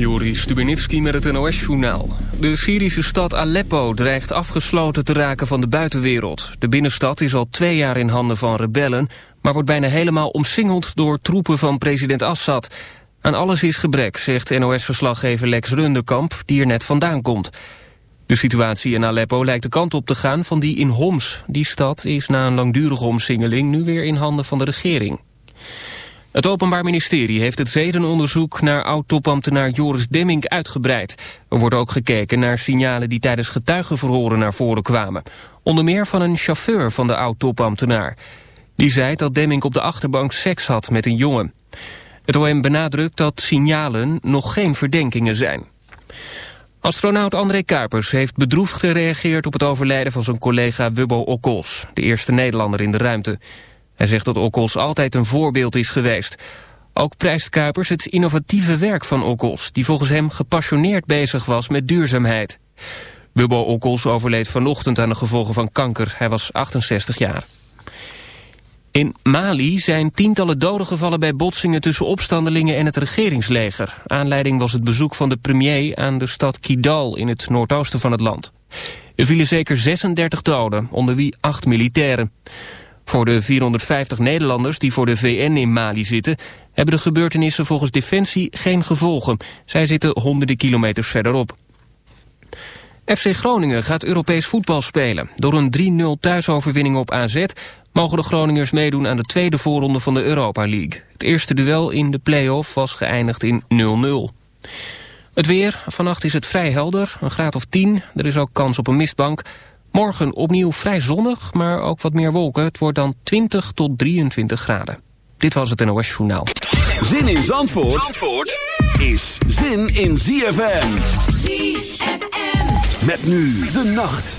Joris Stubenitski met het NOS-journaal. De Syrische stad Aleppo dreigt afgesloten te raken van de buitenwereld. De binnenstad is al twee jaar in handen van rebellen... maar wordt bijna helemaal omsingeld door troepen van president Assad. Aan alles is gebrek, zegt NOS-verslaggever Lex Rundekamp... die er net vandaan komt. De situatie in Aleppo lijkt de kant op te gaan van die in Homs. Die stad is na een langdurige omsingeling nu weer in handen van de regering. Het Openbaar Ministerie heeft het zedenonderzoek naar oud-topambtenaar Joris Demming uitgebreid. Er wordt ook gekeken naar signalen die tijdens getuigenverhoren naar voren kwamen. Onder meer van een chauffeur van de oud-topambtenaar. Die zei dat Demming op de achterbank seks had met een jongen. Het OM benadrukt dat signalen nog geen verdenkingen zijn. Astronaut André Kuipers heeft bedroefd gereageerd op het overlijden van zijn collega Wubbo Okkos, de eerste Nederlander in de ruimte. Hij zegt dat Okkos altijd een voorbeeld is geweest. Ook prijst Kuipers het innovatieve werk van Okkos... die volgens hem gepassioneerd bezig was met duurzaamheid. Bubbo Okkos overleed vanochtend aan de gevolgen van kanker. Hij was 68 jaar. In Mali zijn tientallen doden gevallen bij botsingen tussen opstandelingen en het regeringsleger. Aanleiding was het bezoek van de premier aan de stad Kidal in het noordoosten van het land. Er vielen zeker 36 doden, onder wie acht militairen. Voor de 450 Nederlanders die voor de VN in Mali zitten... hebben de gebeurtenissen volgens Defensie geen gevolgen. Zij zitten honderden kilometers verderop. FC Groningen gaat Europees voetbal spelen. Door een 3-0 thuisoverwinning op AZ... mogen de Groningers meedoen aan de tweede voorronde van de Europa League. Het eerste duel in de play-off was geëindigd in 0-0. Het weer, vannacht is het vrij helder, een graad of 10. Er is ook kans op een mistbank. Morgen opnieuw vrij zonnig, maar ook wat meer wolken. Het wordt dan 20 tot 23 graden. Dit was het NOS Journaal. Zin in Zandvoort, Zandvoort is zin in ZFM. ZFM. Met nu de nacht.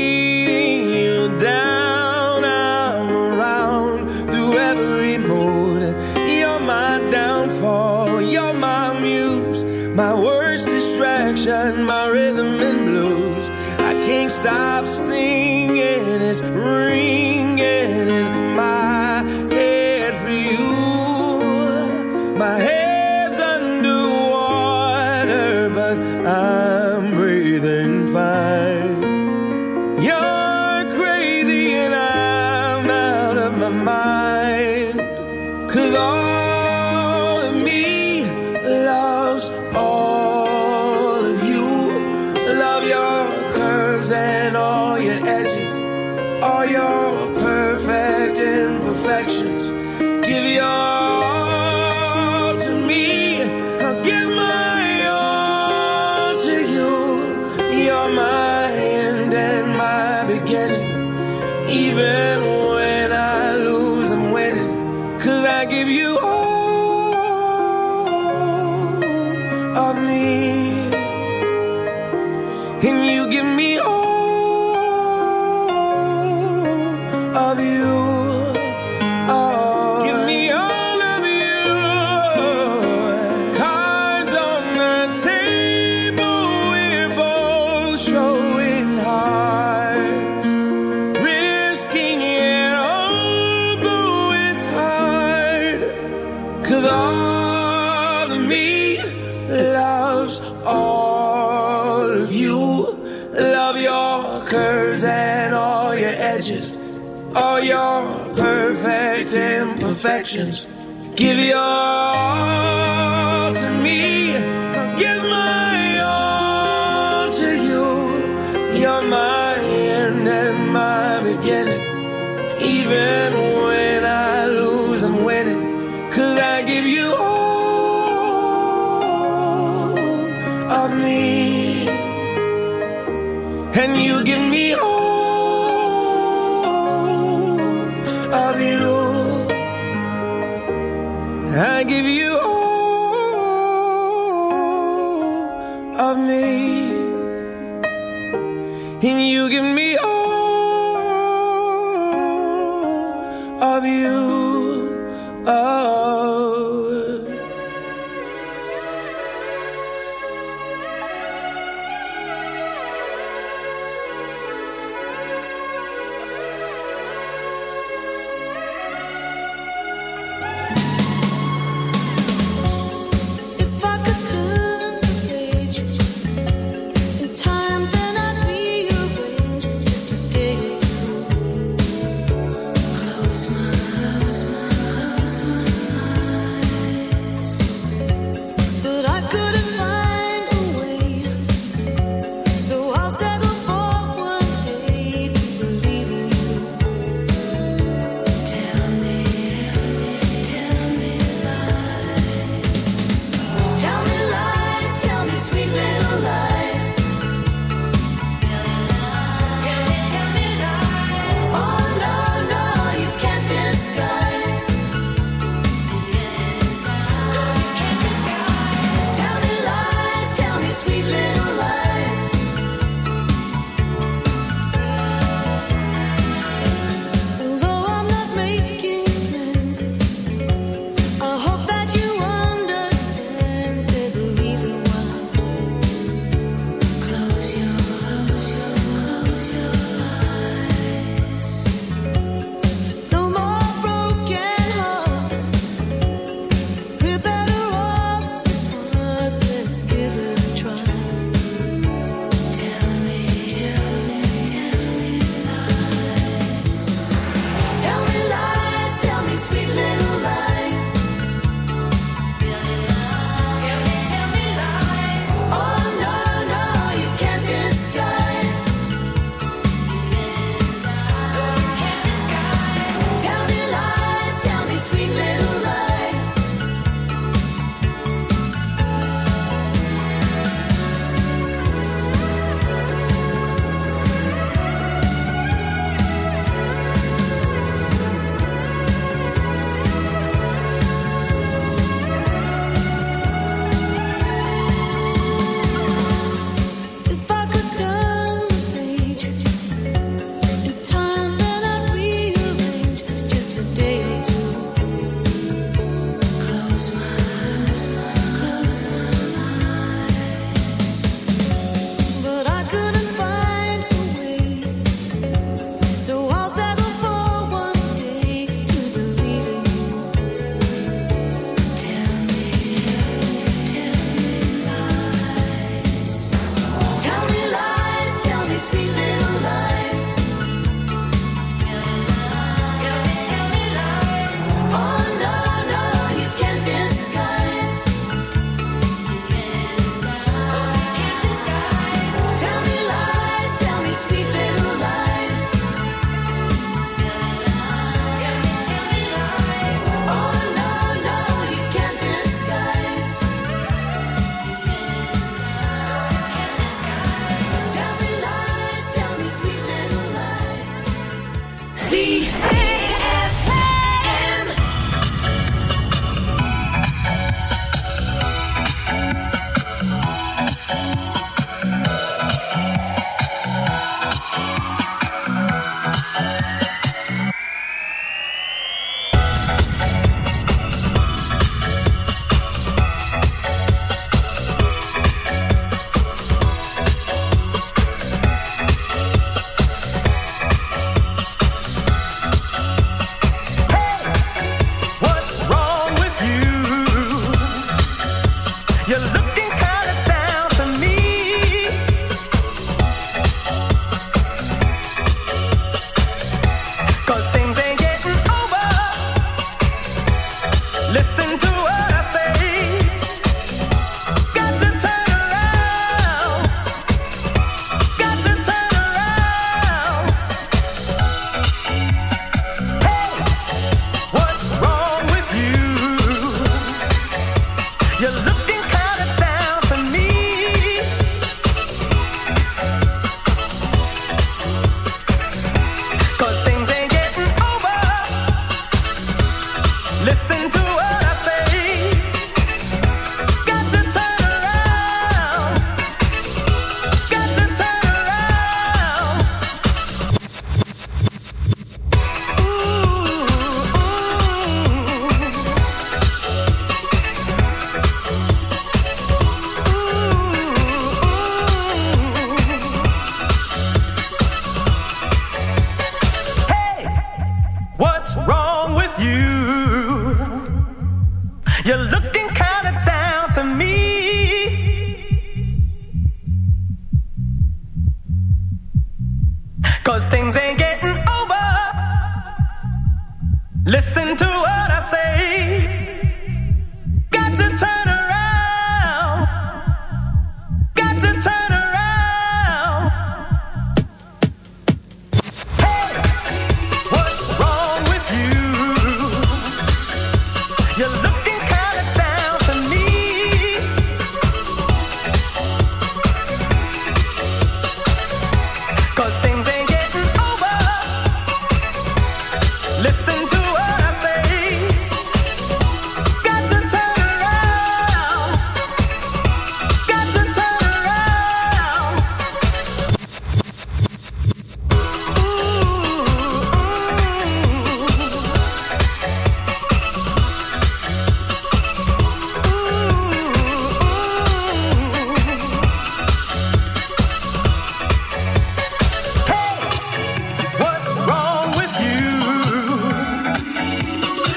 your perfect imperfections. Give your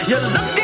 有能力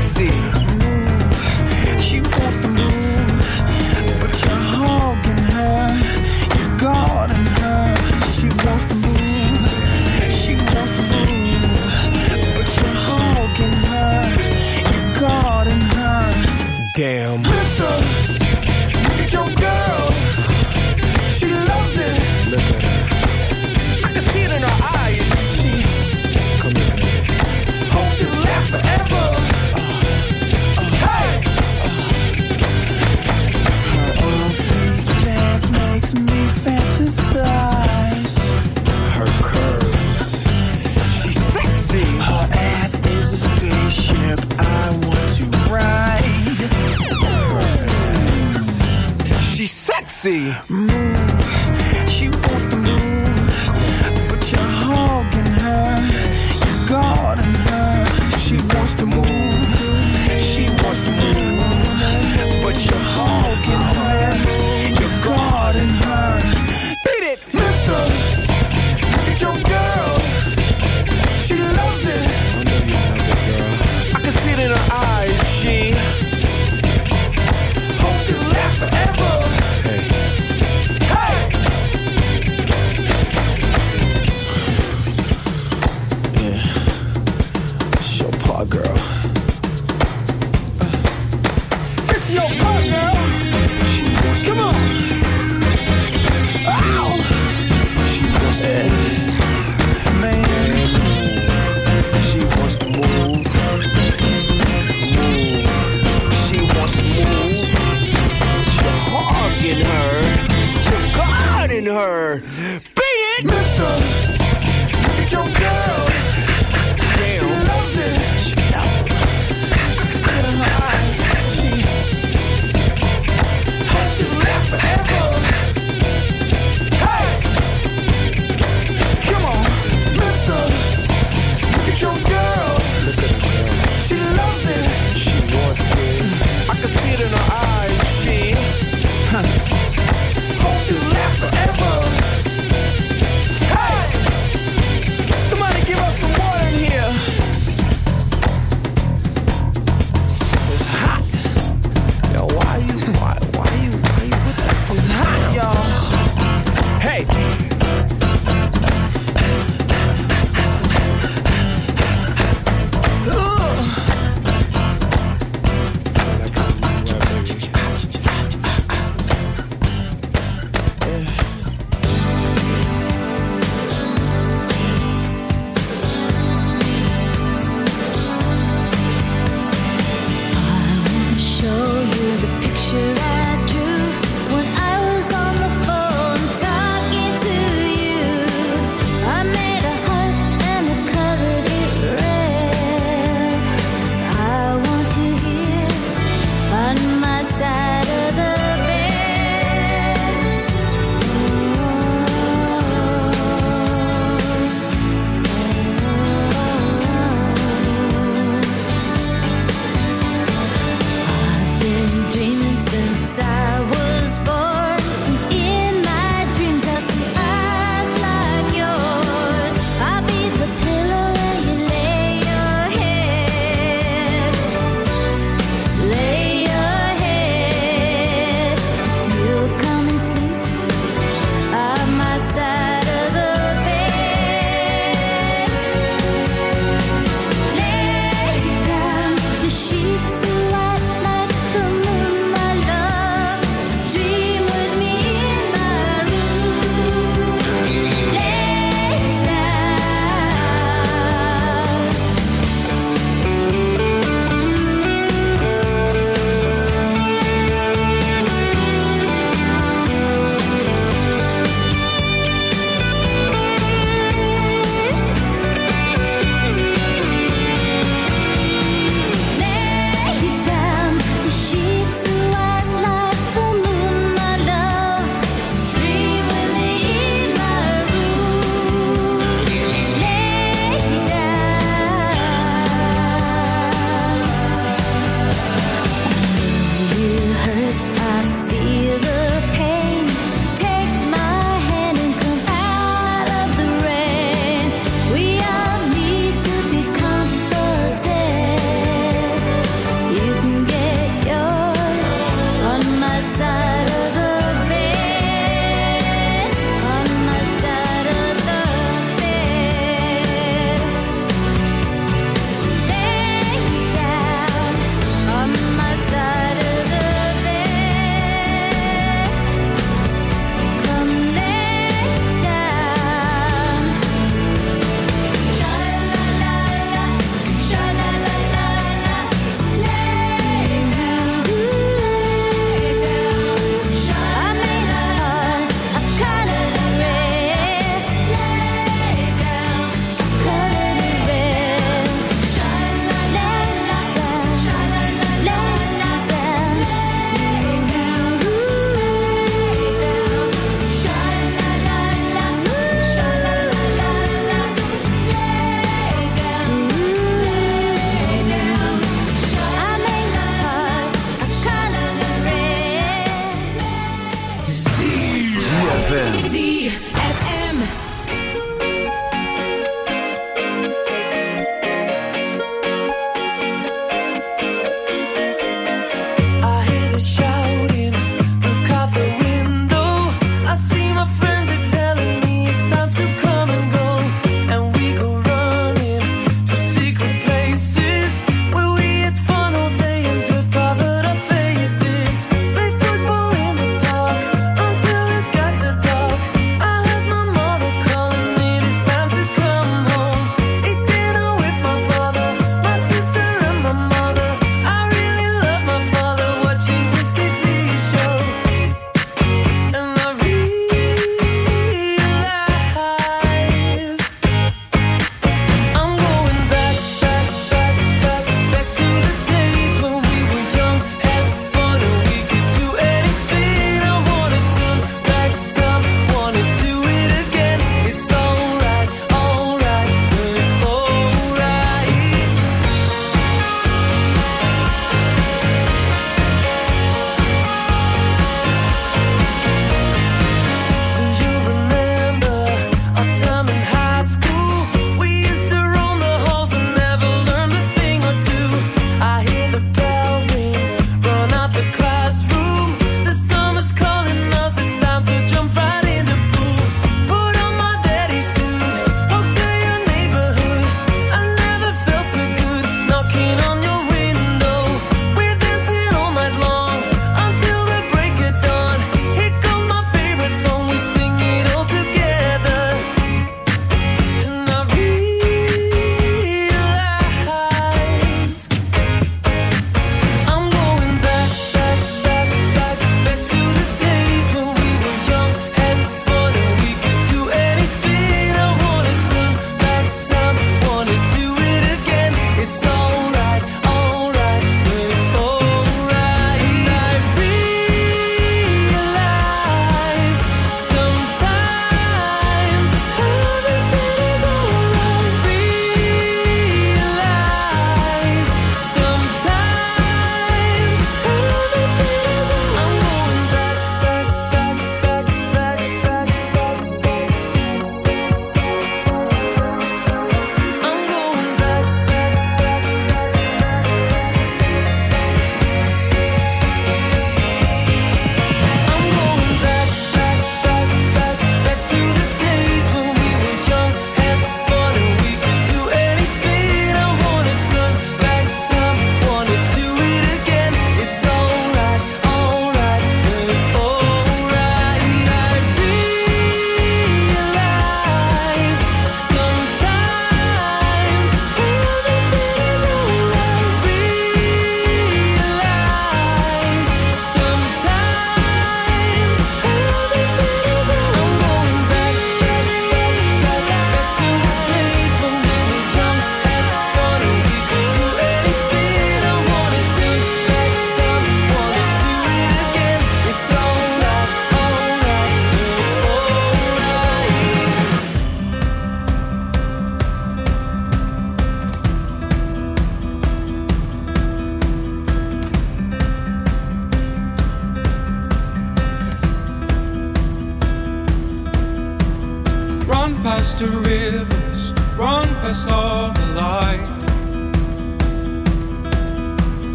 Move. She wants see. Her. Beat it! Mister, look at your girl.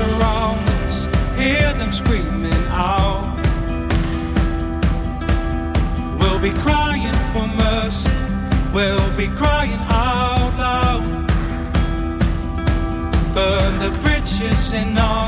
us, hear them screaming out. We'll be crying for mercy, we'll be crying out loud. Burn the bridges and all.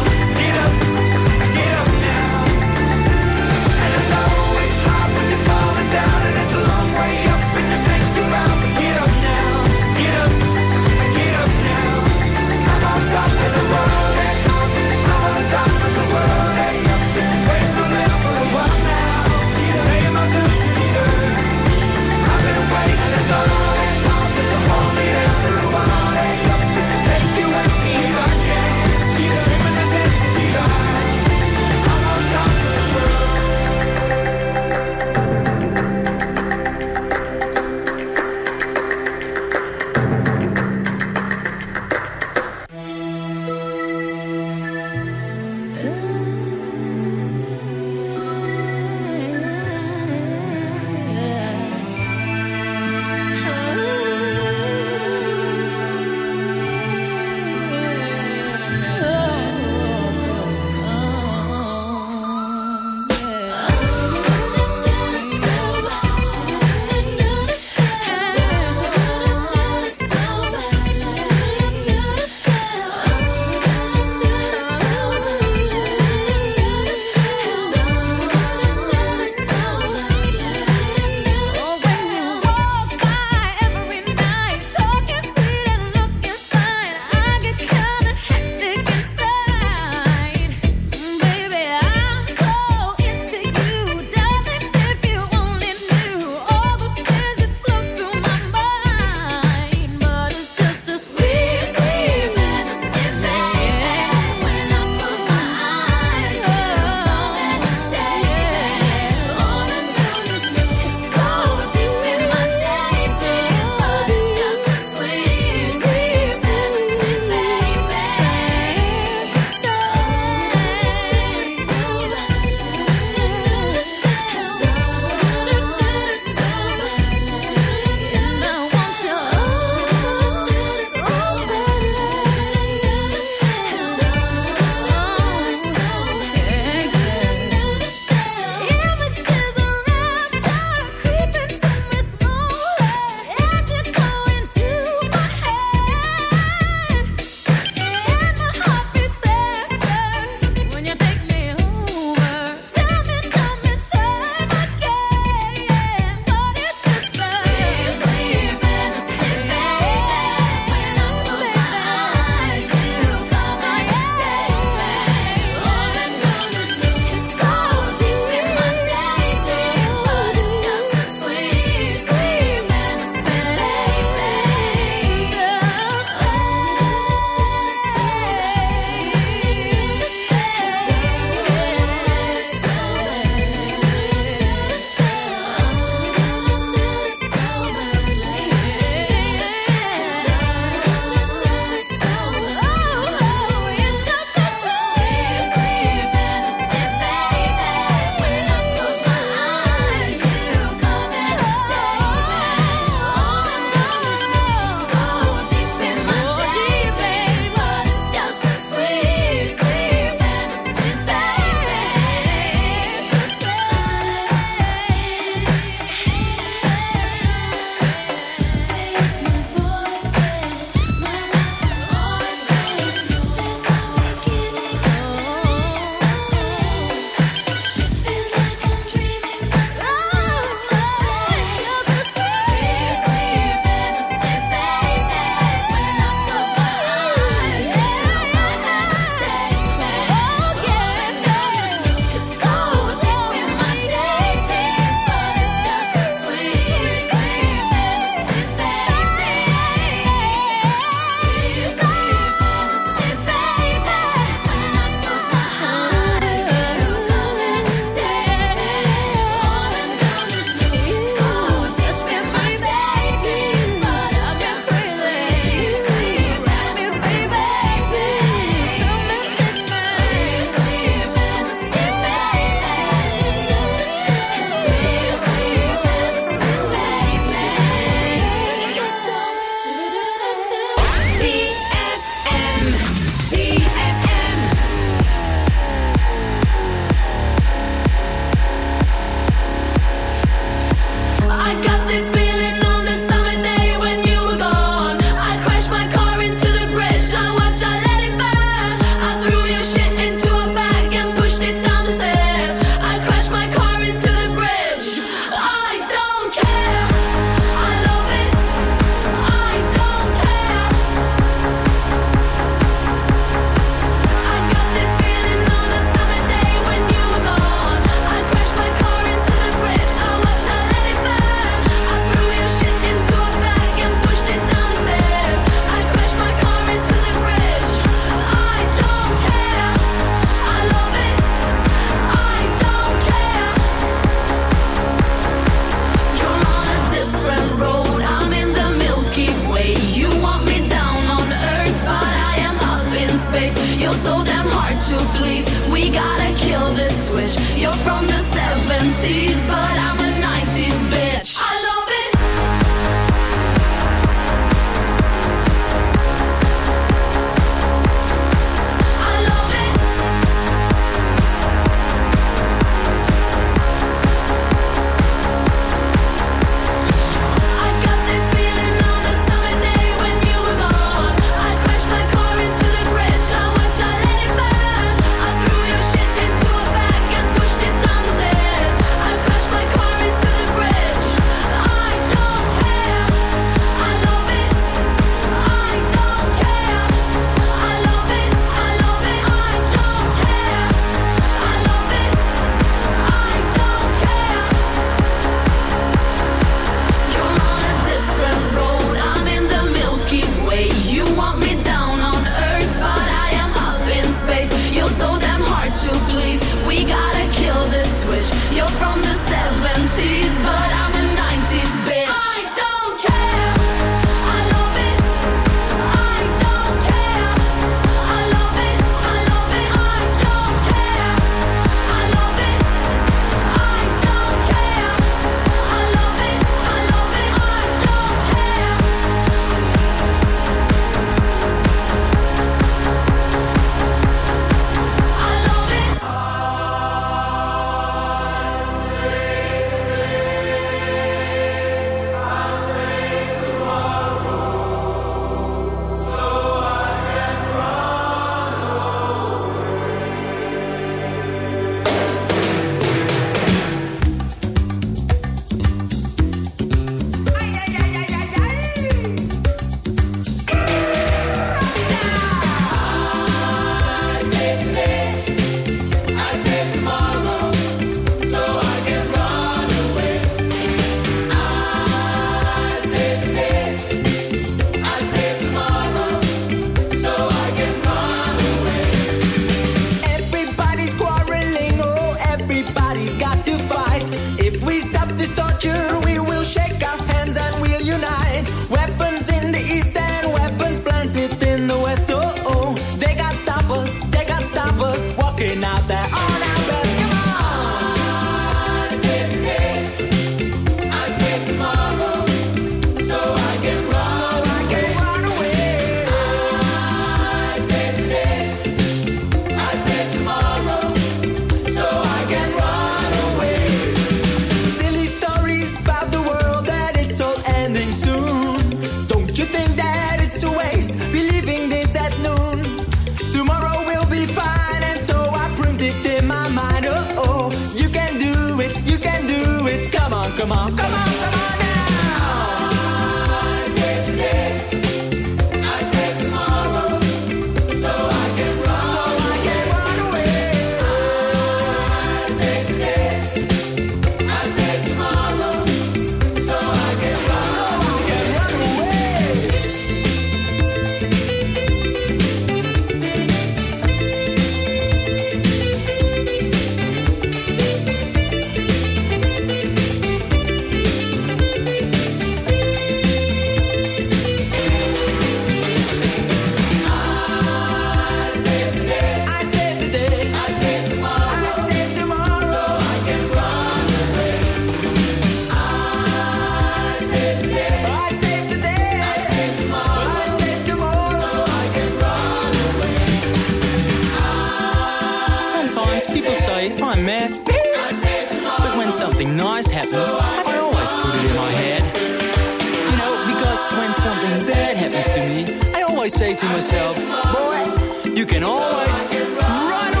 something bad happens to me, I always say to myself, boy, you can always run